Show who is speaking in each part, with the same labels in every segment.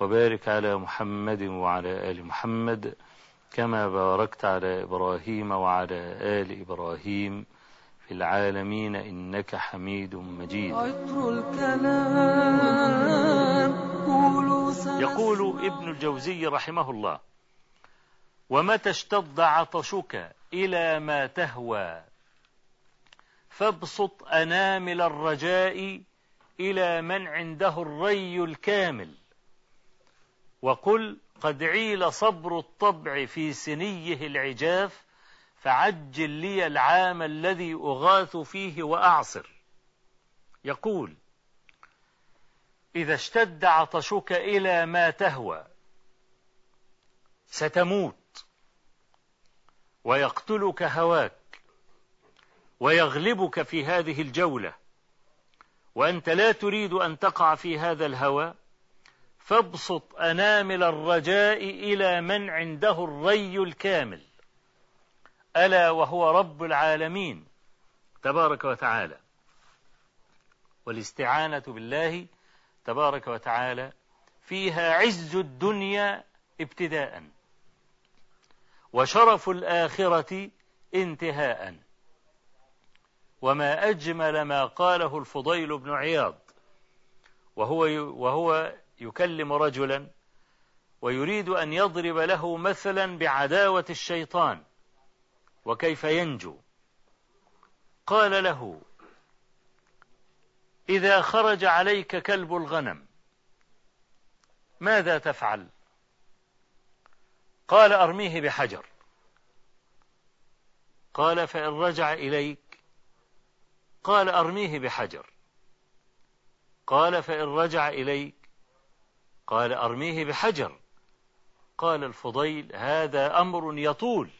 Speaker 1: وبارك على محمد وعلى آل محمد كما باركت على إبراهيم وعلى آل إبراهيم في العالمين إنك حميد مجيد يقول ابن الجوزي رحمه الله ومتى اشتد عطشك إلى ما تهوى فابسط أنامل الرجاء إلى من عنده الري الكامل وقل قد عيل صبر الطبع في سنيه العجاف فعجل لي العام الذي أغاث فيه وأعصر يقول إذا اشتد عطشك إلى ما تهوى ستموت ويقتلك هواك ويغلبك في هذه الجولة وأنت لا تريد أن تقع في هذا الهوى فابسط أنامل الرجاء إلى من عنده الري الكامل ألا وهو رب العالمين تبارك وتعالى والاستعانة بالله تبارك وتعالى فيها عز الدنيا ابتداء وشرف الآخرة انتهاء وما أجمل ما قاله الفضيل بن عياض وهو وهو يكلم رجلا ويريد أن يضرب له مثلا بعداوة الشيطان وكيف ينجو قال له إذا خرج عليك كلب الغنم ماذا تفعل قال أرميه بحجر قال فإن رجع إليك قال أرميه بحجر قال فإن رجع إليك قال أرميه بحجر قال الفضيل هذا أمر يطول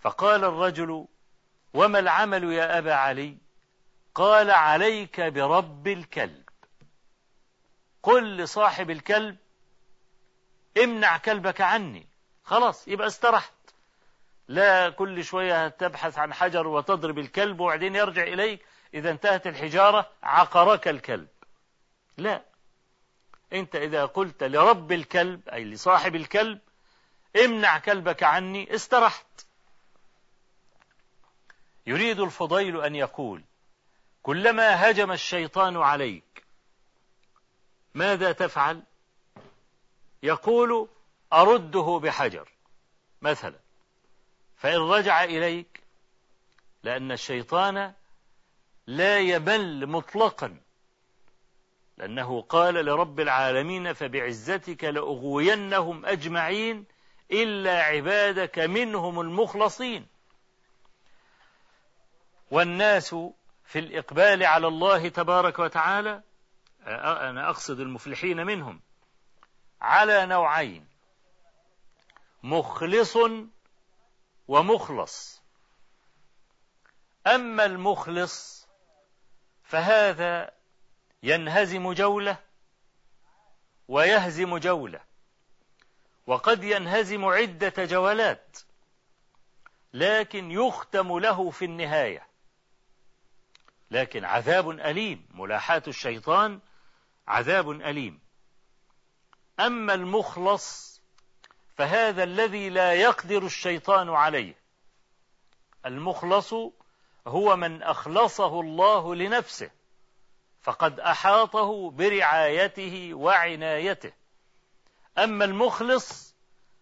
Speaker 1: فقال الرجل وما العمل يا أبا علي قال عليك برب الكلب قل لصاحب الكلب امنع كلبك عني خلاص يبقى استرحت لا كل شوية تبحث عن حجر وتضرب الكلب وبعدين يرجع إليك إذا انتهت الحجارة عقرك الكلب لا أنت إذا قلت لرب الكلب أي لصاحب الكلب امنع كلبك عني استرحت يريد الفضيل أن يقول كلما هجم الشيطان عليك ماذا تفعل يقول أرده بحجر مثلا فإن رجع إليك لأن الشيطان لا يمل مطلقا لأنه قال لرب العالمين فبعزتك لأغوينهم أجمعين إلا عبادك منهم المخلصين والناس في الإقبال على الله تبارك وتعالى أنا أقصد المفلحين منهم على نوعين مخلص ومخلص أما المخلص فهذا ينهزم جولة ويهزم جولة وقد ينهزم عدة جولات لكن يختم له في النهاية لكن عذاب أليم ملاحاة الشيطان عذاب أليم أما المخلص فهذا الذي لا يقدر الشيطان عليه المخلص هو من أخلصه الله لنفسه فقد أحاطه برعايته وعنايته أما المخلص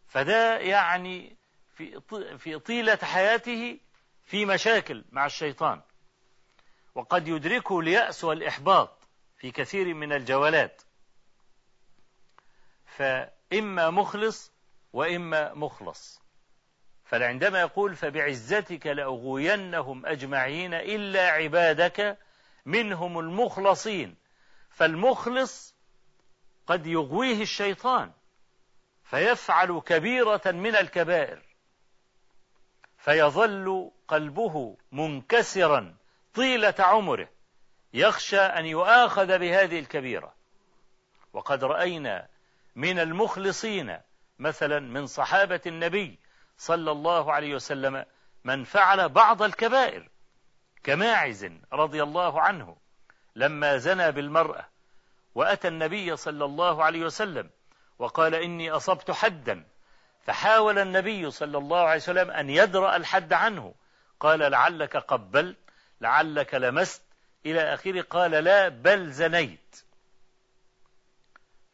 Speaker 1: فده يعني في في طيلة حياته في مشاكل مع الشيطان وقد يدركه اليأس والإحباط في كثير من الجولات فإما مخلص وإما مخلص فعندما يقول فبعزتك لأغوينهم أجمعين إلا عبادك منهم المخلصين فالمخلص قد يغويه الشيطان فيفعل كبيرة من الكبائر فيظل قلبه منكسرا طيلة عمره يخشى أن يؤاخذ بهذه الكبيرة وقد رأينا من المخلصين مثلا من صحابة النبي صلى الله عليه وسلم من فعل بعض الكبائر كماعز رضي الله عنه لما زنى بالمرأة وأتى النبي صلى الله عليه وسلم وقال إني أصبت حدا فحاول النبي صلى الله عليه وسلم أن يدرأ الحد عنه قال لعلك قبلت لعلك لمست إلى آخره قال لا بل زنيت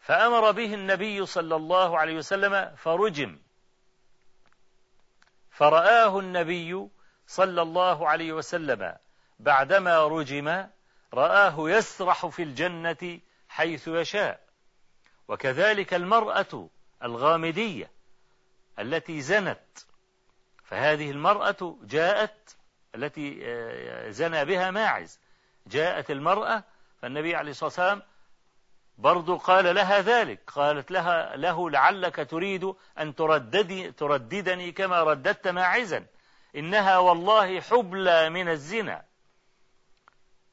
Speaker 1: فأمر به النبي صلى الله عليه وسلم فرجم فرآه النبي صلى الله عليه وسلم بعدما رجم رآه يسرح في الجنة حيث يشاء وكذلك المرأة الغامدية التي زنت فهذه المرأة جاءت التي آه، زنى بها ماعز جاءت المرأة فالنبي عليه الصلاة والسلام برضو قال لها ذلك قالت لها له لعلك تريد أن ترددي ترددني كما رددت ماعزا إنها والله حبلى من الزنا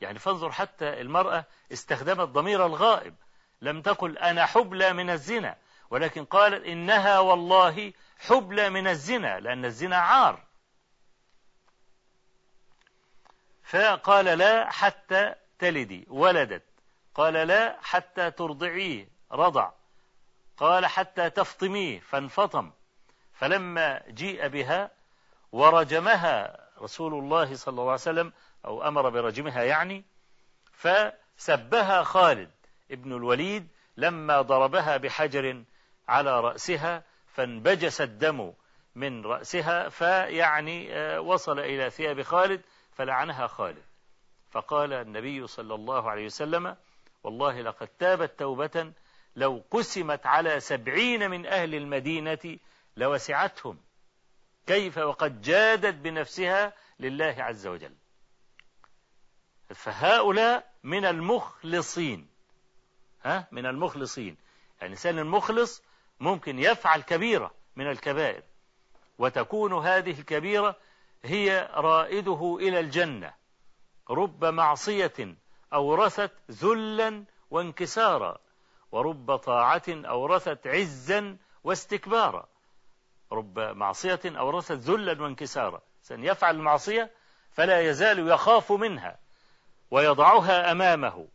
Speaker 1: يعني فانظر حتى المرأة استخدمت ضمير الغائب لم تقل أنا حبلى من الزنا ولكن قالت إنها والله حبلى من الزنا لأن الزنا عار فقال لا حتى تلدي ولدت قال لا حتى ترضعيه رضع قال حتى تفطميه فانفطم فلما جيء بها ورجمها رسول الله صلى الله عليه وسلم أو أمر برجمها يعني فسبها خالد ابن الوليد لما ضربها بحجر على رأسها فانبجس الدم من رأسها فيعني آه، وصل إلى ثياب خالد فلعنها خالد فقال النبي صلى الله عليه وسلم والله لقد تابت توبة لو قسمت على سبعين من أهل المدينة لوسعتهم كيف وقد جادت بنفسها لله عز وجل فهؤلاء من المخلصين ها من المخلصين يعني الإنسان المخلص ممكن يفعل كبيرة من الكبائر وتكون هذه الكبيرة هي رائده إلى الجنة رب معصية أورثت ذلا وانكسارا ورب طاعة أورثت عزا واستكبارا رب معصية أورثت ذلا وانكسارا سن يفعل المعصية فلا يزال يخاف منها ويضعها أمامه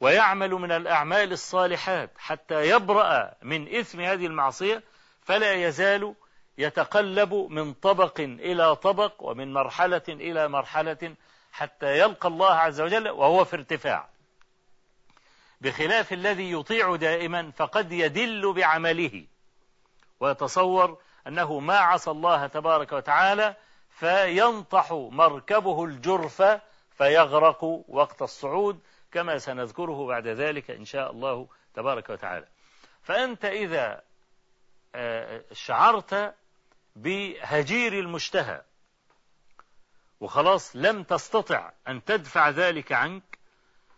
Speaker 1: ويعمل من الأعمال الصالحات حتى يبرأ من إثم هذه المعصية فلا يزال يتقلب من طبق إلى طبق ومن مرحلة إلى مرحلة حتى يلقى الله عز وجل وهو في ارتفاع بخلاف الذي يطيع دائما فقد يدل بعمله ويتصور أنه ما عصى الله تبارك وتعالى فينطح مركبه الجرفة فيغرق وقت الصعود كما سنذكره بعد ذلك إن شاء الله تبارك وتعالى فأنت إذا آه، شعرت بهجير المشتهى وخلاص لم تستطع أن تدفع ذلك عنك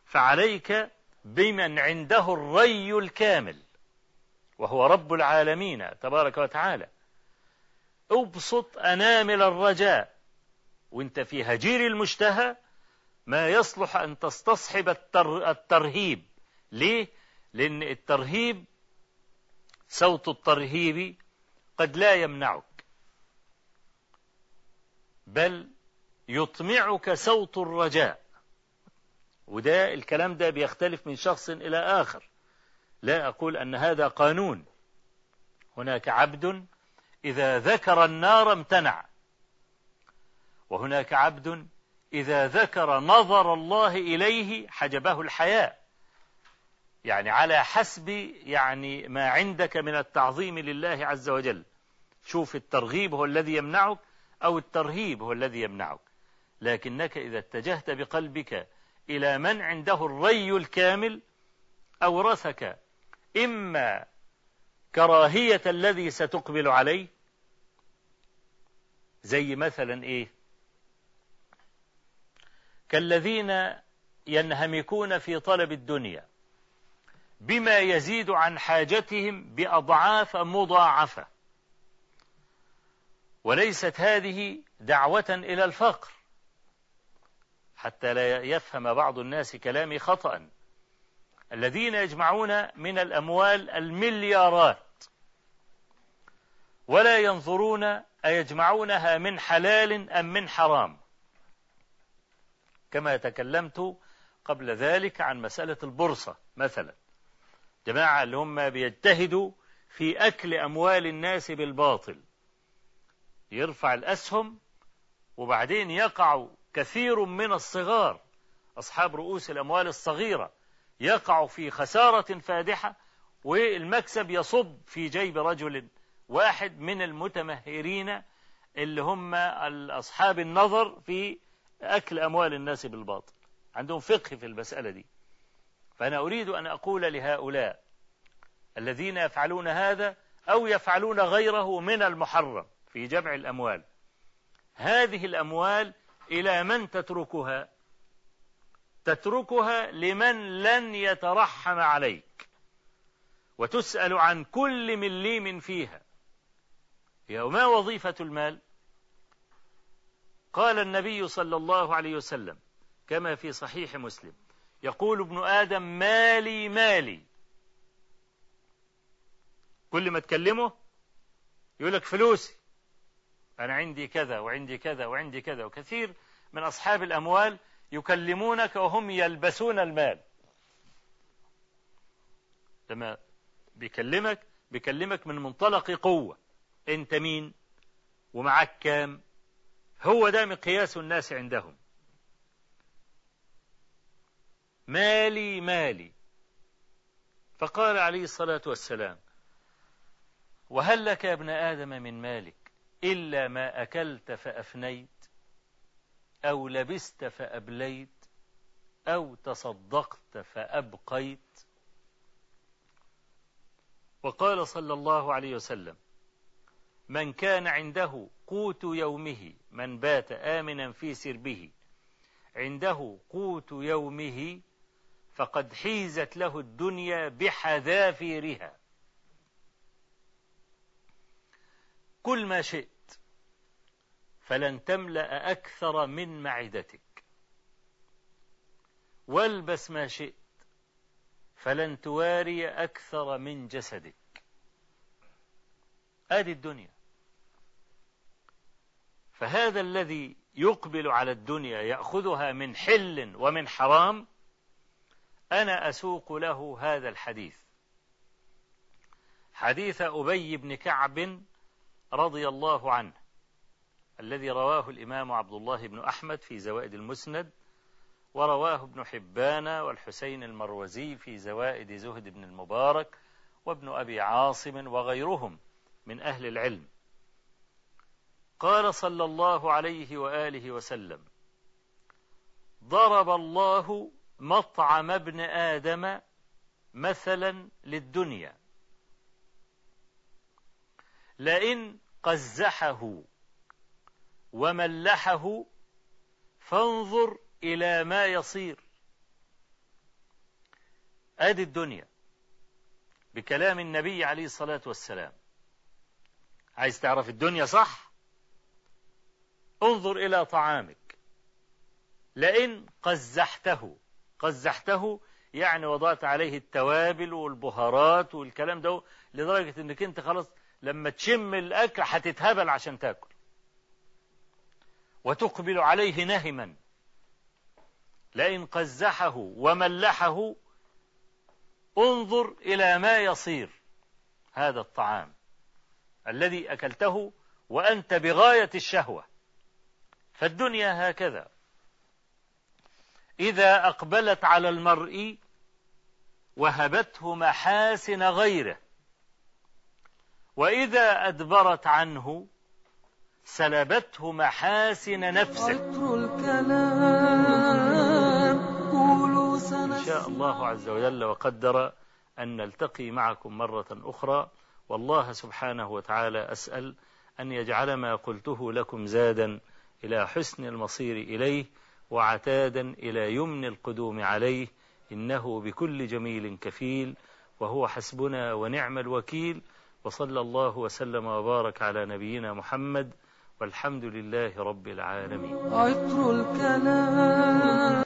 Speaker 1: فعليك بمن عنده الري الكامل وهو رب العالمين تبارك وتعالى ابسط أنامل الرجاء وانت في هجير المشتهى ما يصلح أن تستصحب التر... الترهيب ليه؟ لأن الترهيب صوت الترهيب قد لا يمنعك بل يطمعك صوت الرجاء وده الكلام ده بيختلف من شخص إلى آخر لا أقول أن هذا قانون هناك عبد إذا ذكر النار امتنع وهناك عبد إذا ذكر نظر الله إليه حجبه الحياء يعني على حسب يعني ما عندك من التعظيم لله عز وجل شوف الترغيب هو الذي يمنعك أو الترهيب هو الذي يمنعك لكنك إذا اتجهت بقلبك إلى من عنده الري الكامل أورثك إما كراهية الذي ستقبل عليه زي مثلا إيه كالذين ينهمكون في طلب الدنيا بما يزيد عن حاجتهم بأضعاف مضاعفة وليست هذه دعوة إلى الفقر حتى لا يفهم بعض الناس كلامي خطأ الذين يجمعون من الأموال المليارات ولا ينظرون أيجمعونها من حلال أم من حرام كما تكلمت قبل ذلك عن مسألة البورصة مثلا جماعة اللي هم بيجتهدوا في أكل أموال الناس بالباطل يرفع الأسهم وبعدين يقع كثير من الصغار أصحاب رؤوس الأموال الصغيرة يقع في خسارة فادحة والمكسب يصب في جيب رجل واحد من المتمهرين اللي هم أصحاب النظر في أكل أموال الناس بالباطل عندهم فقه في المسألة دي فأنا أريد أن أقول لهؤلاء الذين يفعلون هذا أو يفعلون غيره من المحرم في جمع الأموال هذه الأموال إلى من تتركها تتركها لمن لن يترحم عليك وتسأل عن كل مليم فيها وما وظيفة المال قال النبي صلى الله عليه وسلم كما في صحيح مسلم يقول ابن آدم مالي مالي كل ما تكلمه يقول لك فلوسي أنا عندي كذا وعندي كذا وعندي كذا وكثير من أصحاب الأموال يكلمونك وهم يلبسون المال لما بيكلمك بيكلمك من منطلق قوة أنت مين ومعك كام هو ده مقياس الناس عندهم مالي مالي فقال عليه الصلاة والسلام وهل لك يا ابن آدم من مالك إلا ما أكلت فأفنيت أو لبست فأبليت أو تصدقت فأبقيت وقال صلى الله عليه وسلم من كان عنده قوت يومه من بات آمنا في سربه عنده قوت يومه فقد حيزت له الدنيا بحذافيرها كل ما شئت فلن تملأ أكثر من معدتك والبس ما شئت فلن تواري أكثر من جسدك آدي الدنيا فهذا الذي يقبل على الدنيا يأخذها من حل ومن حرام أنا أسوق له هذا الحديث حديث أبي بن كعب رضي الله عنه الذي رواه الإمام عبد الله بن أحمد في زوائد المسند ورواه ابن حبان والحسين المروزي في زوائد زهد بن المبارك وابن أبي عاصم وغيرهم من أهل العلم قال صلى الله عليه وآله وسلم ضرب الله مطعم ابن آدم مثلا للدنيا لئن قزحه وملحه فانظر إلى ما يصير آدي الدنيا بكلام النبي عليه الصلاة والسلام عايز تعرف الدنيا صح انظر إلى طعامك لئن قزحته قزحته يعني وضعت عليه التوابل والبهارات والكلام ده لدرجة انك انت خلاص لما تشم الأكل هتتهبل عشان تاكل وتقبل عليه نهما لئن قزحه وملحه انظر إلى ما يصير هذا الطعام الذي أكلته وأنت بغاية الشهوة فالدنيا هكذا إذا أقبلت على المرء وهبته محاسن غيره وإذا أدبرت عنه سلبته محاسن نفسه إن شاء الله عز وجل وقدر أن نلتقي معكم مرة أخرى والله سبحانه وتعالى أسأل أن يجعل ما قلته لكم زادا إلى حسن المصير إليه وعتادا إلى يمن القدوم عليه إنه بكل جميل كفيل وهو حسبنا ونعم الوكيل وصلى الله وسلم وبارك على نبينا محمد والحمد لله رب العالمين عطر الكلام